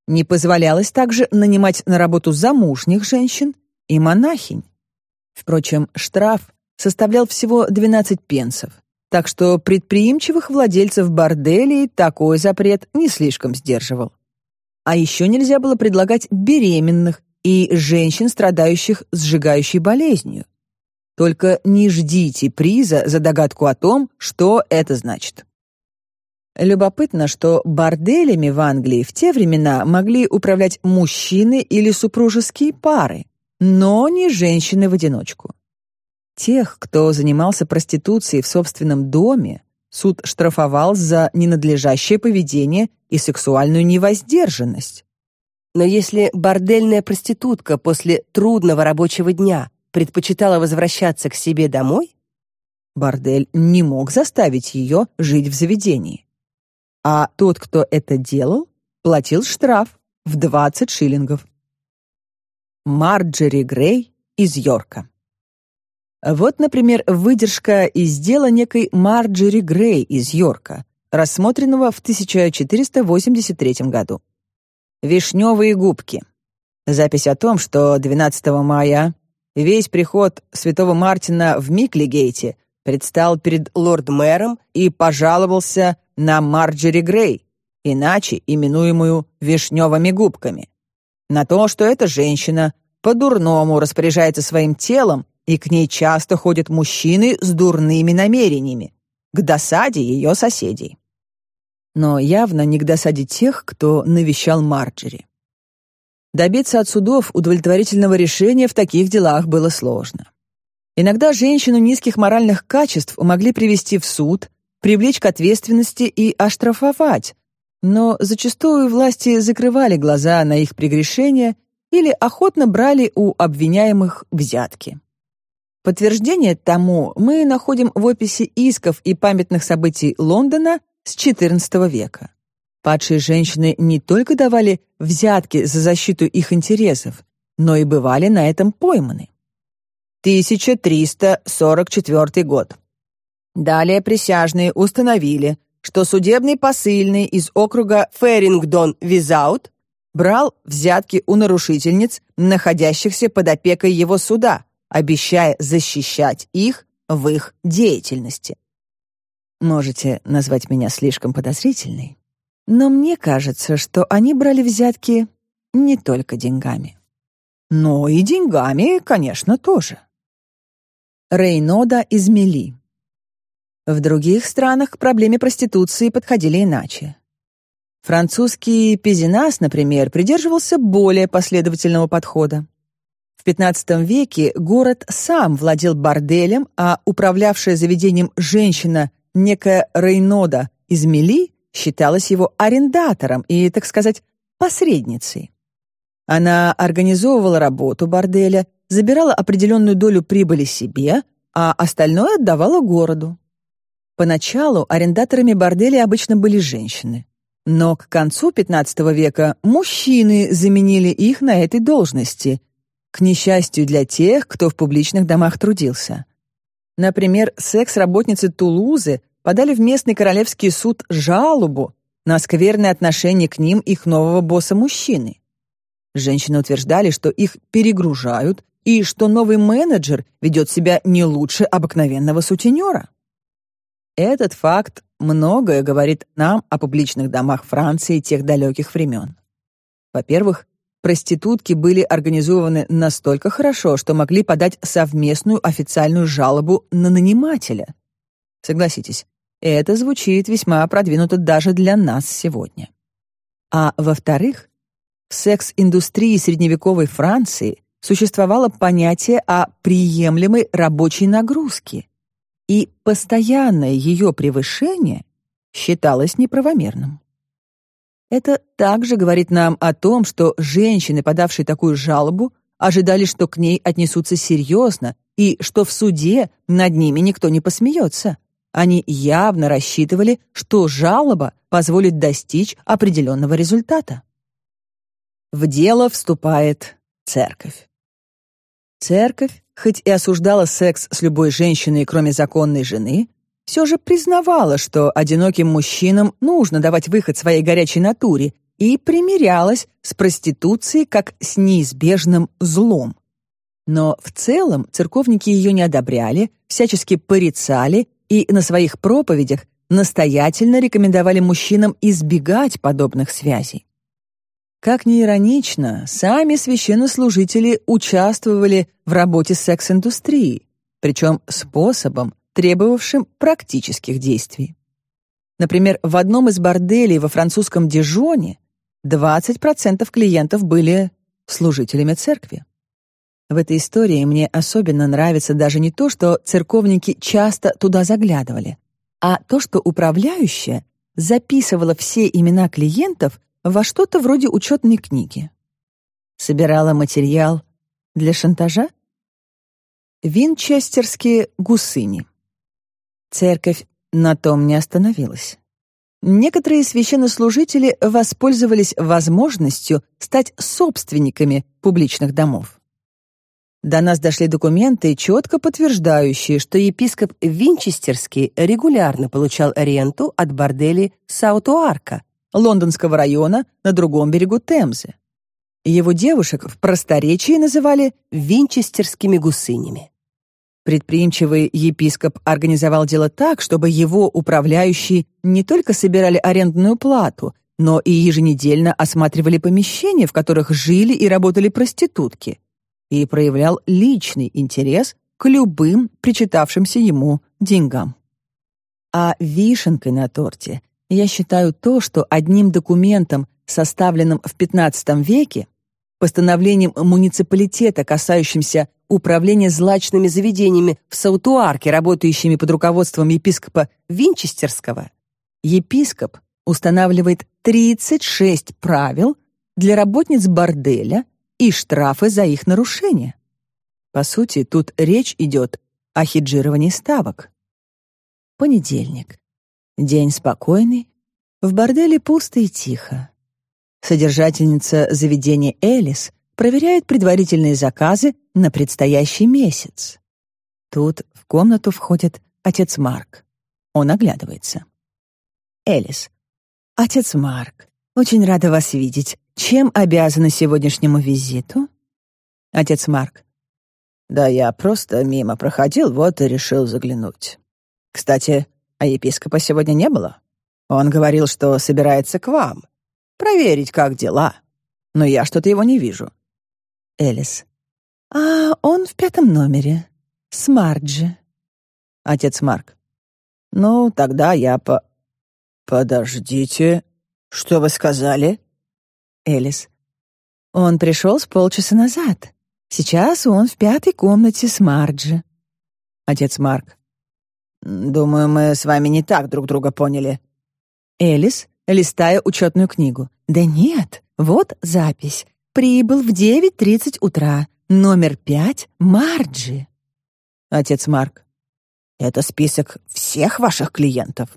Не позволялось также нанимать на работу замужних женщин и монахинь. Впрочем, штраф составлял всего 12 пенсов, так что предприимчивых владельцев борделей такой запрет не слишком сдерживал. А еще нельзя было предлагать беременных и женщин, страдающих сжигающей болезнью. Только не ждите приза за догадку о том, что это значит. Любопытно, что борделями в Англии в те времена могли управлять мужчины или супружеские пары, но не женщины в одиночку. Тех, кто занимался проституцией в собственном доме, суд штрафовал за ненадлежащее поведение и сексуальную невоздержанность. Но если бордельная проститутка после трудного рабочего дня предпочитала возвращаться к себе домой, бордель не мог заставить ее жить в заведении а тот, кто это делал, платил штраф в 20 шиллингов. Марджери Грей из Йорка. Вот, например, выдержка из дела некой Марджери Грей из Йорка, рассмотренного в 1483 году. Вишневые губки. Запись о том, что 12 мая весь приход святого Мартина в Миклигейте предстал перед лорд-мэром и пожаловался на Марджери Грей, иначе именуемую вишневыми губками. На то, что эта женщина по-дурному распоряжается своим телом, и к ней часто ходят мужчины с дурными намерениями, к досаде ее соседей. Но явно не к досаде тех, кто навещал Марджери. Добиться от судов удовлетворительного решения в таких делах было сложно. Иногда женщину низких моральных качеств могли привести в суд, привлечь к ответственности и оштрафовать, но зачастую власти закрывали глаза на их прегрешения или охотно брали у обвиняемых взятки. Подтверждение тому мы находим в описи исков и памятных событий Лондона с XIV века. Падшие женщины не только давали взятки за защиту их интересов, но и бывали на этом пойманы. 1344 год. Далее присяжные установили, что судебный посыльный из округа Ферингдон-Визаут брал взятки у нарушительниц, находящихся под опекой его суда, обещая защищать их в их деятельности. Можете назвать меня слишком подозрительной, но мне кажется, что они брали взятки не только деньгами. Но и деньгами, конечно, тоже. Рейнода из Мели в других странах к проблеме проституции подходили иначе. Французский Пезинас, например, придерживался более последовательного подхода. В XV веке город сам владел борделем, а управлявшая заведением женщина, некая Рейнода из Мели, считалась его арендатором и, так сказать, посредницей. Она организовывала работу борделя, забирала определенную долю прибыли себе, а остальное отдавала городу. Поначалу арендаторами борделей обычно были женщины. Но к концу XV века мужчины заменили их на этой должности, к несчастью для тех, кто в публичных домах трудился. Например, секс-работницы Тулузы подали в местный королевский суд жалобу на скверное отношение к ним их нового босса-мужчины. Женщины утверждали, что их перегружают и что новый менеджер ведет себя не лучше обыкновенного сутенера. Этот факт многое говорит нам о публичных домах Франции тех далеких времен. Во-первых, проститутки были организованы настолько хорошо, что могли подать совместную официальную жалобу на нанимателя. Согласитесь, это звучит весьма продвинуто даже для нас сегодня. А во-вторых, в секс-индустрии средневековой Франции существовало понятие о приемлемой рабочей нагрузке, и постоянное ее превышение считалось неправомерным. Это также говорит нам о том, что женщины, подавшие такую жалобу, ожидали, что к ней отнесутся серьезно и что в суде над ними никто не посмеется. Они явно рассчитывали, что жалоба позволит достичь определенного результата. В дело вступает церковь. Церковь, хоть и осуждала секс с любой женщиной, кроме законной жены, все же признавала, что одиноким мужчинам нужно давать выход своей горячей натуре и примирялась с проституцией как с неизбежным злом. Но в целом церковники ее не одобряли, всячески порицали и на своих проповедях настоятельно рекомендовали мужчинам избегать подобных связей. Как ни иронично, сами священнослужители участвовали в работе секс-индустрии, причем способом, требовавшим практических действий. Например, в одном из борделей во французском Дижоне 20% клиентов были служителями церкви. В этой истории мне особенно нравится даже не то, что церковники часто туда заглядывали, а то, что управляющая записывала все имена клиентов во что-то вроде учетной книги. Собирала материал для шантажа? Винчестерские гусыни. Церковь на том не остановилась. Некоторые священнослужители воспользовались возможностью стать собственниками публичных домов. До нас дошли документы, четко подтверждающие, что епископ Винчестерский регулярно получал ренту от борделей Саутуарка, лондонского района на другом берегу Темзы. Его девушек в просторечии называли винчестерскими гусынями. Предприимчивый епископ организовал дело так, чтобы его управляющие не только собирали арендную плату, но и еженедельно осматривали помещения, в которых жили и работали проститутки, и проявлял личный интерес к любым причитавшимся ему деньгам. А вишенкой на торте я считаю то, что одним документом, составленным в XV веке, постановлением муниципалитета, касающимся управления злачными заведениями в Саутуарке, работающими под руководством епископа Винчестерского, епископ устанавливает 36 правил для работниц борделя и штрафы за их нарушение. По сути, тут речь идет о хеджировании ставок. Понедельник. День спокойный, в борделе пусто и тихо. Содержательница заведения Элис проверяет предварительные заказы на предстоящий месяц. Тут в комнату входит отец Марк. Он оглядывается. Элис. «Отец Марк, очень рада вас видеть. Чем обязана сегодняшнему визиту?» Отец Марк. «Да я просто мимо проходил, вот и решил заглянуть. Кстати, а епископа сегодня не было? Он говорил, что собирается к вам. Проверить, как дела. Но я что-то его не вижу. Элис. А он в пятом номере. С Марджи. Отец Марк. Ну, тогда я по... Подождите. Что вы сказали? Элис. Он пришел с полчаса назад. Сейчас он в пятой комнате с Марджи. Отец Марк. Думаю, мы с вами не так друг друга поняли. Элис, листая учетную книгу. «Да нет, вот запись. Прибыл в 9.30 утра. Номер пять — Марджи». Отец Марк. «Это список всех ваших клиентов?»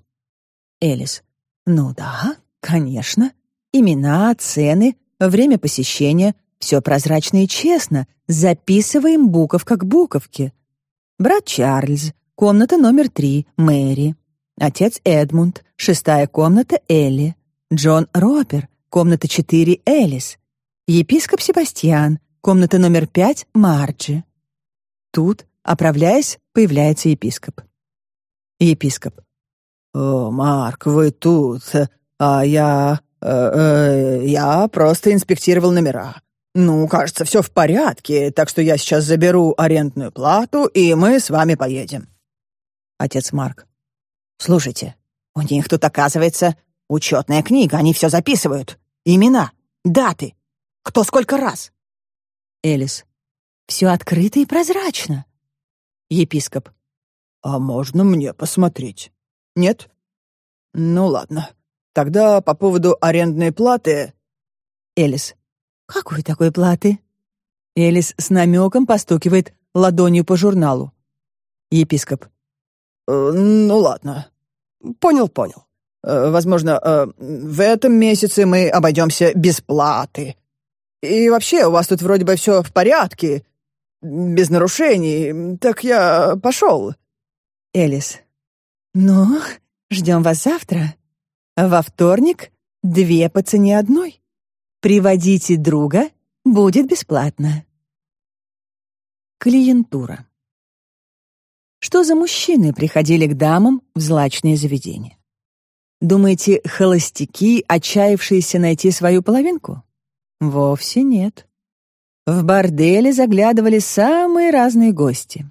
Элис. «Ну да, конечно. Имена, цены, время посещения — все прозрачно и честно. Записываем буковка к буковке. Брат Чарльз, комната номер три, Мэри. Отец Эдмунд, шестая комната, Элли. Джон Ропер, комната четыре, Элис. Епископ Себастьян, комната номер пять, Марджи. Тут, оправляясь, появляется епископ. Епископ. «О, Марк, вы тут, а я... Э, э, я просто инспектировал номера. Ну, кажется, все в порядке, так что я сейчас заберу арендную плату, и мы с вами поедем». Отец Марк. «Слушайте, у них тут, оказывается, учетная книга, они все записывают. Имена, даты, кто сколько раз». Элис. «Все открыто и прозрачно». Епископ. «А можно мне посмотреть?» Нет? Ну ладно. Тогда по поводу арендной платы... Элис. Какой такой платы? Элис с намеком постукивает ладонью по журналу. Епископ. Э, ну ладно. Понял, понял. Э, возможно, э, в этом месяце мы обойдемся без платы. И вообще, у вас тут вроде бы все в порядке, без нарушений, так я пошел. Элис. «Ну, ждем вас завтра. Во вторник две по цене одной. Приводите друга, будет бесплатно». Клиентура. Что за мужчины приходили к дамам в злачные заведения? Думаете, холостяки, отчаявшиеся найти свою половинку? Вовсе нет. В борделе заглядывали самые разные гости.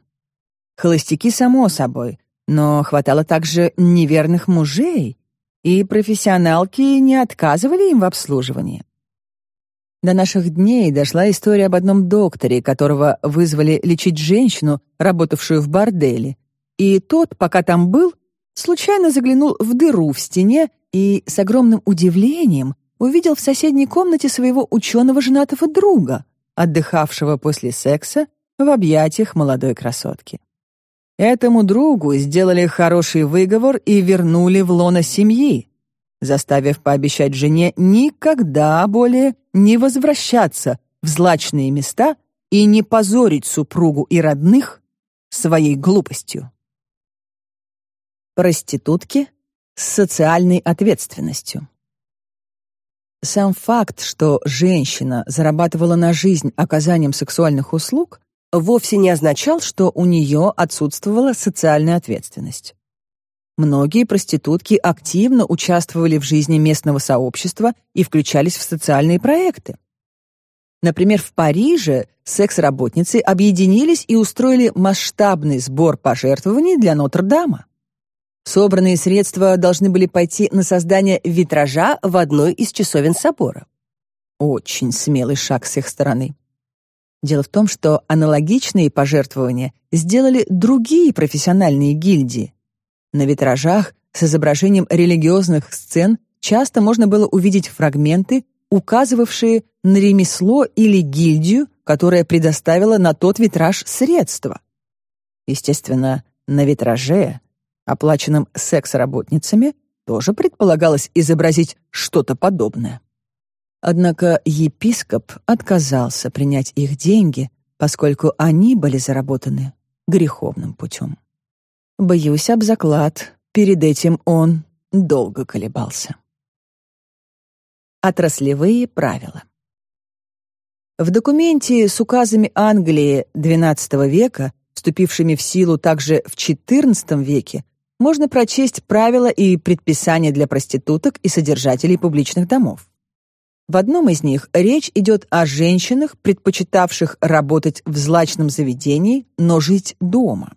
Холостяки, само собой, но хватало также неверных мужей, и профессионалки не отказывали им в обслуживании. До наших дней дошла история об одном докторе, которого вызвали лечить женщину, работавшую в борделе. И тот, пока там был, случайно заглянул в дыру в стене и с огромным удивлением увидел в соседней комнате своего ученого женатого друга, отдыхавшего после секса в объятиях молодой красотки. Этому другу сделали хороший выговор и вернули в лоно семьи, заставив пообещать жене никогда более не возвращаться в злачные места и не позорить супругу и родных своей глупостью. Проститутки с социальной ответственностью. Сам факт, что женщина зарабатывала на жизнь оказанием сексуальных услуг, вовсе не означал, что у нее отсутствовала социальная ответственность. Многие проститутки активно участвовали в жизни местного сообщества и включались в социальные проекты. Например, в Париже секс-работницы объединились и устроили масштабный сбор пожертвований для Нотр-Дама. Собранные средства должны были пойти на создание витража в одной из часовен собора. Очень смелый шаг с их стороны. Дело в том, что аналогичные пожертвования сделали другие профессиональные гильдии. На витражах с изображением религиозных сцен часто можно было увидеть фрагменты, указывавшие на ремесло или гильдию, которая предоставила на тот витраж средства. Естественно, на витраже, оплаченном секс-работницами, тоже предполагалось изобразить что-то подобное. Однако епископ отказался принять их деньги, поскольку они были заработаны греховным путем. Боюсь об заклад, перед этим он долго колебался. Отраслевые правила. В документе с указами Англии XII века, вступившими в силу также в XIV веке, можно прочесть правила и предписания для проституток и содержателей публичных домов. В одном из них речь идет о женщинах, предпочитавших работать в злачном заведении, но жить дома.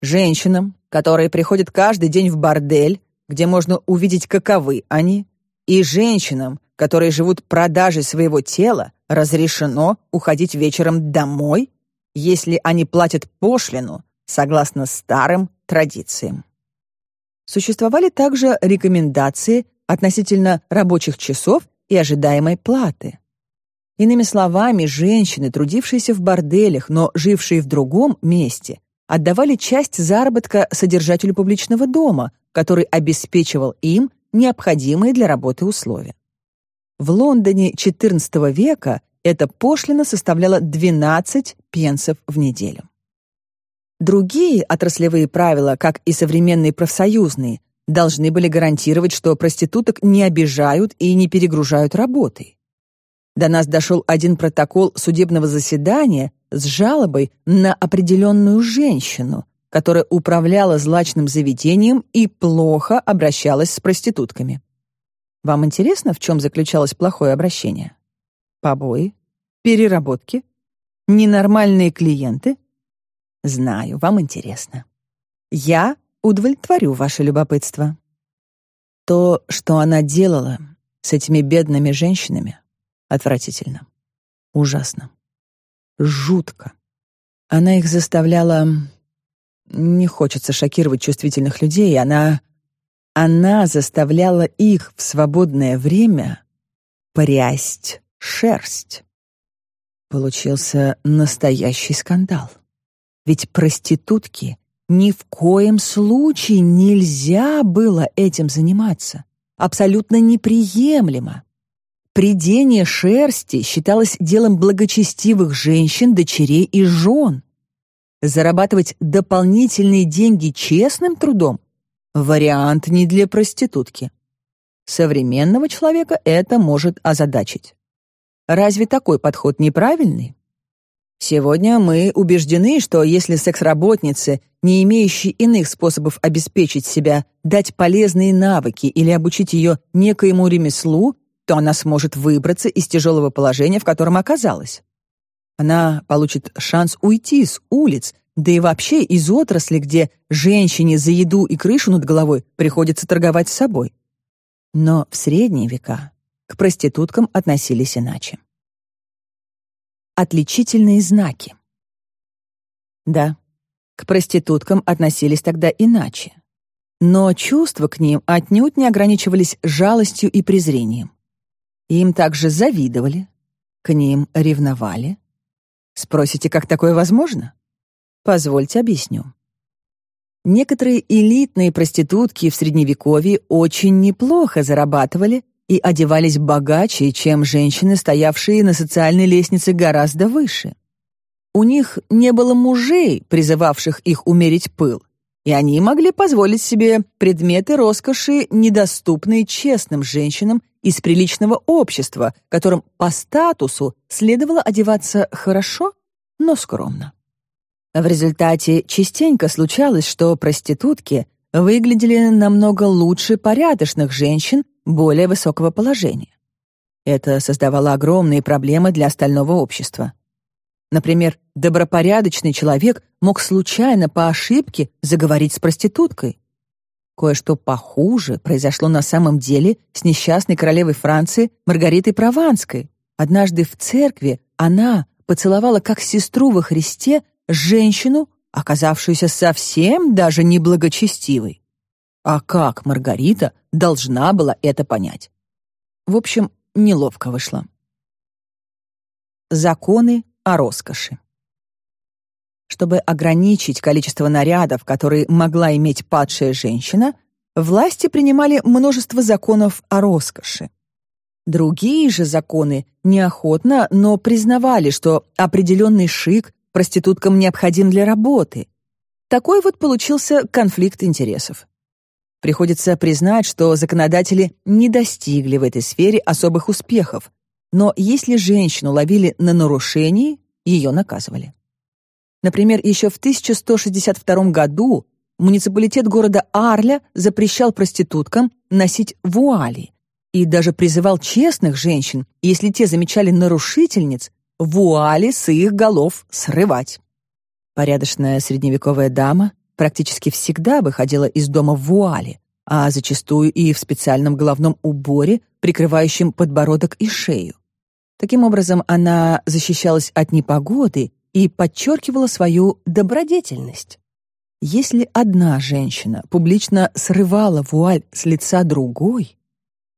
Женщинам, которые приходят каждый день в бордель, где можно увидеть, каковы они, и женщинам, которые живут продажей своего тела, разрешено уходить вечером домой, если они платят пошлину согласно старым традициям. Существовали также рекомендации относительно рабочих часов и ожидаемой платы. Иными словами, женщины, трудившиеся в борделях, но жившие в другом месте, отдавали часть заработка содержателю публичного дома, который обеспечивал им необходимые для работы условия. В Лондоне XIV века эта пошлина составляла 12 пенсов в неделю. Другие отраслевые правила, как и современные профсоюзные, должны были гарантировать, что проституток не обижают и не перегружают работой. До нас дошел один протокол судебного заседания с жалобой на определенную женщину, которая управляла злачным заведением и плохо обращалась с проститутками. Вам интересно, в чем заключалось плохое обращение? Побои? Переработки? Ненормальные клиенты? Знаю, вам интересно. Я удовлетворю ваше любопытство. То, что она делала с этими бедными женщинами, отвратительно. Ужасно. Жутко. Она их заставляла... Не хочется шокировать чувствительных людей, она... Она заставляла их в свободное время прясть шерсть. Получился настоящий скандал. Ведь проститутки ни в коем случае нельзя было этим заниматься. Абсолютно неприемлемо. Придение шерсти считалось делом благочестивых женщин, дочерей и жен. Зарабатывать дополнительные деньги честным трудом — вариант не для проститутки. Современного человека это может озадачить. Разве такой подход неправильный? Сегодня мы убеждены, что если секс-работнице, не имеющей иных способов обеспечить себя, дать полезные навыки или обучить ее некоему ремеслу, то она сможет выбраться из тяжелого положения, в котором оказалась. Она получит шанс уйти с улиц, да и вообще из отрасли, где женщине за еду и крышу над головой приходится торговать с собой. Но в средние века к проституткам относились иначе. Отличительные знаки. Да, к проституткам относились тогда иначе. Но чувства к ним отнюдь не ограничивались жалостью и презрением. Им также завидовали, к ним ревновали. Спросите, как такое возможно? Позвольте объясню. Некоторые элитные проститутки в Средневековье очень неплохо зарабатывали и одевались богаче, чем женщины, стоявшие на социальной лестнице гораздо выше. У них не было мужей, призывавших их умерить пыл, и они могли позволить себе предметы роскоши, недоступные честным женщинам из приличного общества, которым по статусу следовало одеваться хорошо, но скромно. В результате частенько случалось, что проститутки выглядели намного лучше порядочных женщин более высокого положения. Это создавало огромные проблемы для остального общества. Например, добропорядочный человек мог случайно по ошибке заговорить с проституткой. Кое-что похуже произошло на самом деле с несчастной королевой Франции Маргаритой Прованской. Однажды в церкви она поцеловала как сестру во Христе женщину, оказавшуюся совсем даже неблагочестивой. А как Маргарита должна была это понять? В общем, неловко вышло. Законы о роскоши. Чтобы ограничить количество нарядов, которые могла иметь падшая женщина, власти принимали множество законов о роскоши. Другие же законы неохотно, но признавали, что определенный шик проституткам необходим для работы. Такой вот получился конфликт интересов. Приходится признать, что законодатели не достигли в этой сфере особых успехов, но если женщину ловили на нарушении, ее наказывали. Например, еще в 1162 году муниципалитет города Арля запрещал проституткам носить вуали и даже призывал честных женщин, если те замечали нарушительниц, вуали с их голов срывать. Порядочная средневековая дама практически всегда выходила из дома в вуале, а зачастую и в специальном головном уборе, прикрывающем подбородок и шею. Таким образом, она защищалась от непогоды и подчеркивала свою добродетельность. Если одна женщина публично срывала вуаль с лица другой,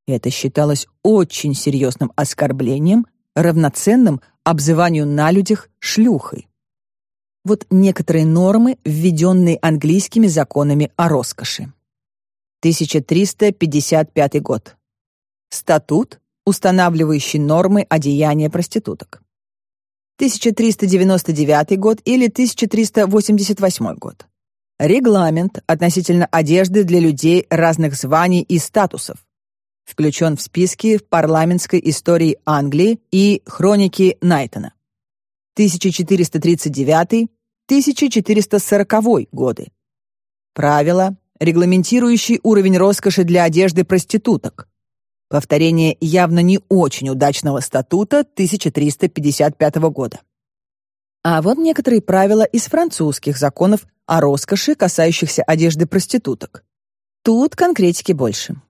это считалось очень серьезным оскорблением, равноценным обзыванию на людях шлюхой. Вот некоторые нормы, введенные английскими законами о роскоши. 1355 год. Статут, устанавливающий нормы одеяния проституток. 1399 год или 1388 год. Регламент относительно одежды для людей разных званий и статусов. Включен в списки парламентской истории Англии и хроники Найтона. 1439-1440 годы. Правила, регламентирующие уровень роскоши для одежды проституток. Повторение явно не очень удачного статута 1355 года. А вот некоторые правила из французских законов о роскоши, касающихся одежды проституток. Тут конкретики больше.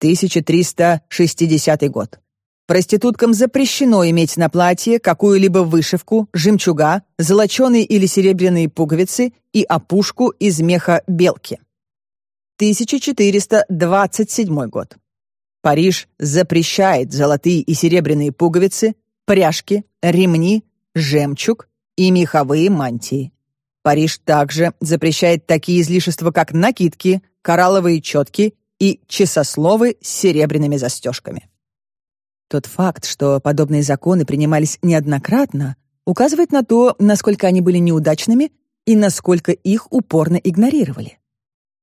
1360 год. Проституткам запрещено иметь на платье какую-либо вышивку, жемчуга, золоченые или серебряные пуговицы и опушку из меха белки. 1427 год. Париж запрещает золотые и серебряные пуговицы, пряжки, ремни, жемчуг и меховые мантии. Париж также запрещает такие излишества, как накидки, коралловые четки и часословы с серебряными застежками. Тот факт, что подобные законы принимались неоднократно, указывает на то, насколько они были неудачными и насколько их упорно игнорировали.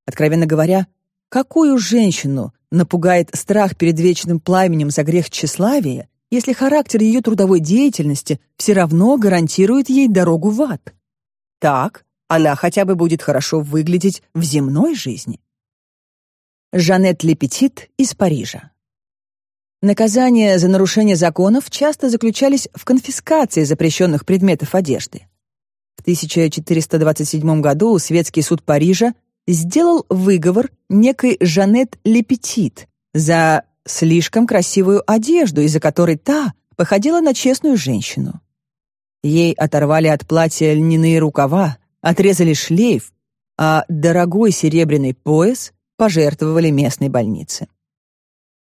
Откровенно говоря, какую женщину напугает страх перед вечным пламенем за грех тщеславия, если характер ее трудовой деятельности все равно гарантирует ей дорогу в ад? Так она хотя бы будет хорошо выглядеть в земной жизни. Жанет Лепетит из Парижа. Наказания за нарушение законов часто заключались в конфискации запрещенных предметов одежды. В 1427 году светский суд Парижа сделал выговор некой Жанет Лепетит за слишком красивую одежду, из-за которой та походила на честную женщину. Ей оторвали от платья льняные рукава, отрезали шлейф, а дорогой серебряный пояс пожертвовали местной больнице.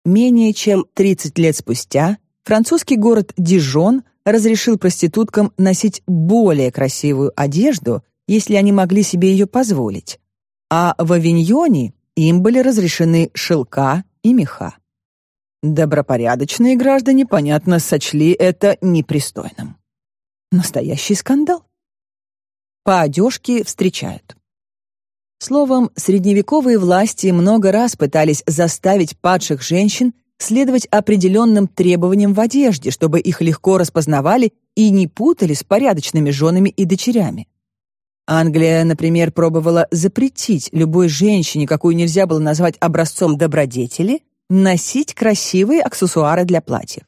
Менее чем 30 лет спустя французский город Дижон разрешил проституткам носить более красивую одежду, если они могли себе ее позволить, а в Авиньоне им были разрешены шелка и меха. Добропорядочные граждане, понятно, сочли это непристойным. Настоящий скандал. По одежке встречают. Словом, средневековые власти много раз пытались заставить падших женщин следовать определенным требованиям в одежде, чтобы их легко распознавали и не путали с порядочными женами и дочерями. Англия, например, пробовала запретить любой женщине, какую нельзя было назвать образцом добродетели, носить красивые аксессуары для платьев.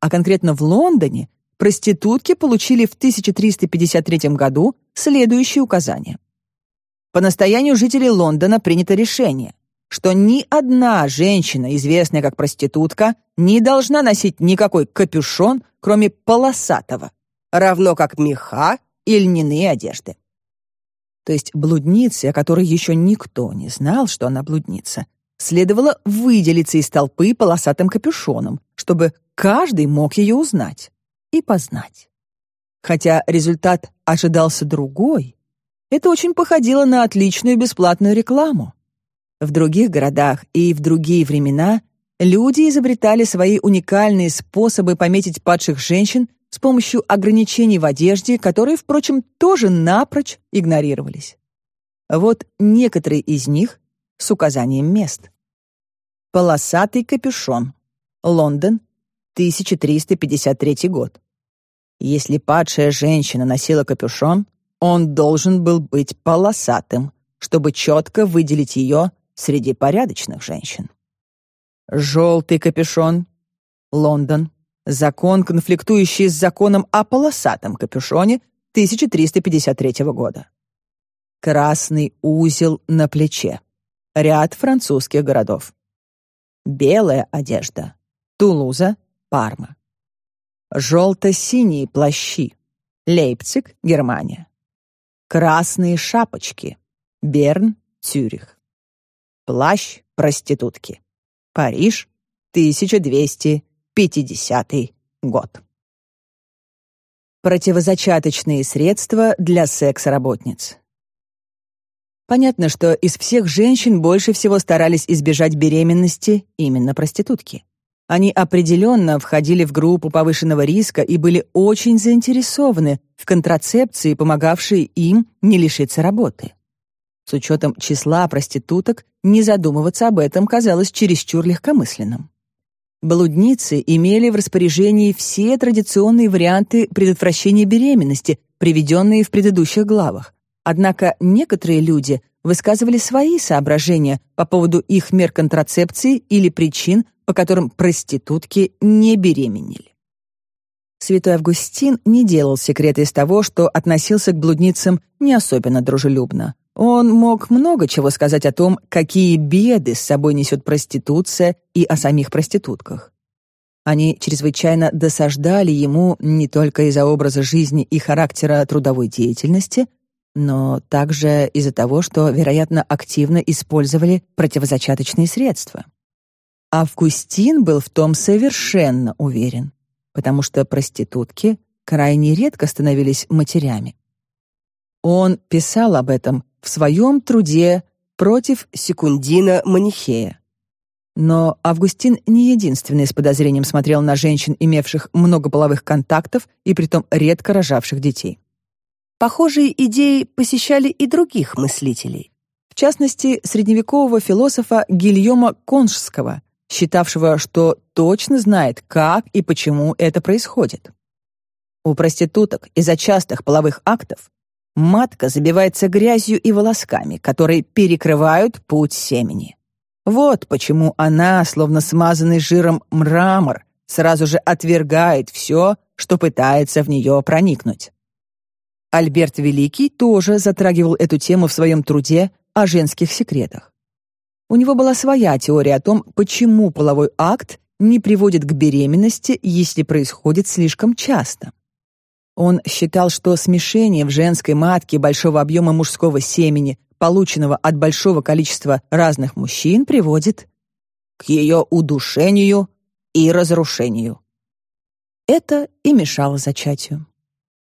А конкретно в Лондоне проститутки получили в 1353 году следующие указания – по настоянию жителей Лондона принято решение, что ни одна женщина, известная как проститутка, не должна носить никакой капюшон, кроме полосатого, равно как меха и льняные одежды. То есть блуднице, о которой еще никто не знал, что она блудница, следовало выделиться из толпы полосатым капюшоном, чтобы каждый мог ее узнать и познать. Хотя результат ожидался другой, это очень походило на отличную бесплатную рекламу. В других городах и в другие времена люди изобретали свои уникальные способы пометить падших женщин с помощью ограничений в одежде, которые, впрочем, тоже напрочь игнорировались. Вот некоторые из них с указанием мест. Полосатый капюшон. Лондон, 1353 год. Если падшая женщина носила капюшон, он должен был быть полосатым, чтобы четко выделить ее среди порядочных женщин. Желтый капюшон. Лондон. Закон, конфликтующий с законом о полосатом капюшоне 1353 года. Красный узел на плече. Ряд французских городов. Белая одежда. Тулуза, Парма. Желто-синие плащи. Лейпциг, Германия Красные шапочки. Берн, Цюрих. Плащ проститутки. Париж, 1250 год. Противозачаточные средства для секс-работниц. Понятно, что из всех женщин больше всего старались избежать беременности именно проститутки. Они определенно входили в группу повышенного риска и были очень заинтересованы в контрацепции, помогавшей им не лишиться работы. С учетом числа проституток, не задумываться об этом казалось чересчур легкомысленным. Блудницы имели в распоряжении все традиционные варианты предотвращения беременности, приведенные в предыдущих главах. Однако некоторые люди высказывали свои соображения по поводу их мер контрацепции или причин, по которым проститутки не беременели. Святой Августин не делал секрета из того, что относился к блудницам не особенно дружелюбно. Он мог много чего сказать о том, какие беды с собой несет проституция и о самих проститутках. Они чрезвычайно досаждали ему не только из-за образа жизни и характера трудовой деятельности, но также из-за того, что, вероятно, активно использовали противозачаточные средства. Августин был в том совершенно уверен, потому что проститутки крайне редко становились матерями. Он писал об этом в своем труде против Секундина Манихея. Но Августин не единственный с подозрением смотрел на женщин, имевших много половых контактов и притом редко рожавших детей. Похожие идеи посещали и других мыслителей. В частности, средневекового философа Гильома Коншского, считавшего, что точно знает, как и почему это происходит. У проституток из-за частых половых актов матка забивается грязью и волосками, которые перекрывают путь семени. Вот почему она, словно смазанный жиром мрамор, сразу же отвергает все, что пытается в нее проникнуть. Альберт Великий тоже затрагивал эту тему в своем труде о женских секретах. У него была своя теория о том, почему половой акт не приводит к беременности, если происходит слишком часто. Он считал, что смешение в женской матке большого объема мужского семени, полученного от большого количества разных мужчин, приводит к ее удушению и разрушению. Это и мешало зачатию.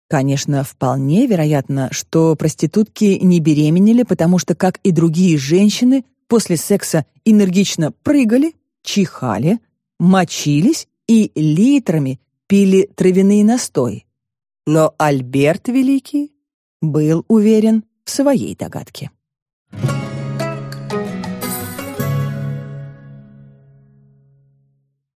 Конечно, вполне вероятно, что проститутки не беременели, потому что, как и другие женщины, после секса энергично прыгали, чихали, мочились и литрами пили травяные настои. Но Альберт Великий был уверен в своей догадке. Thank.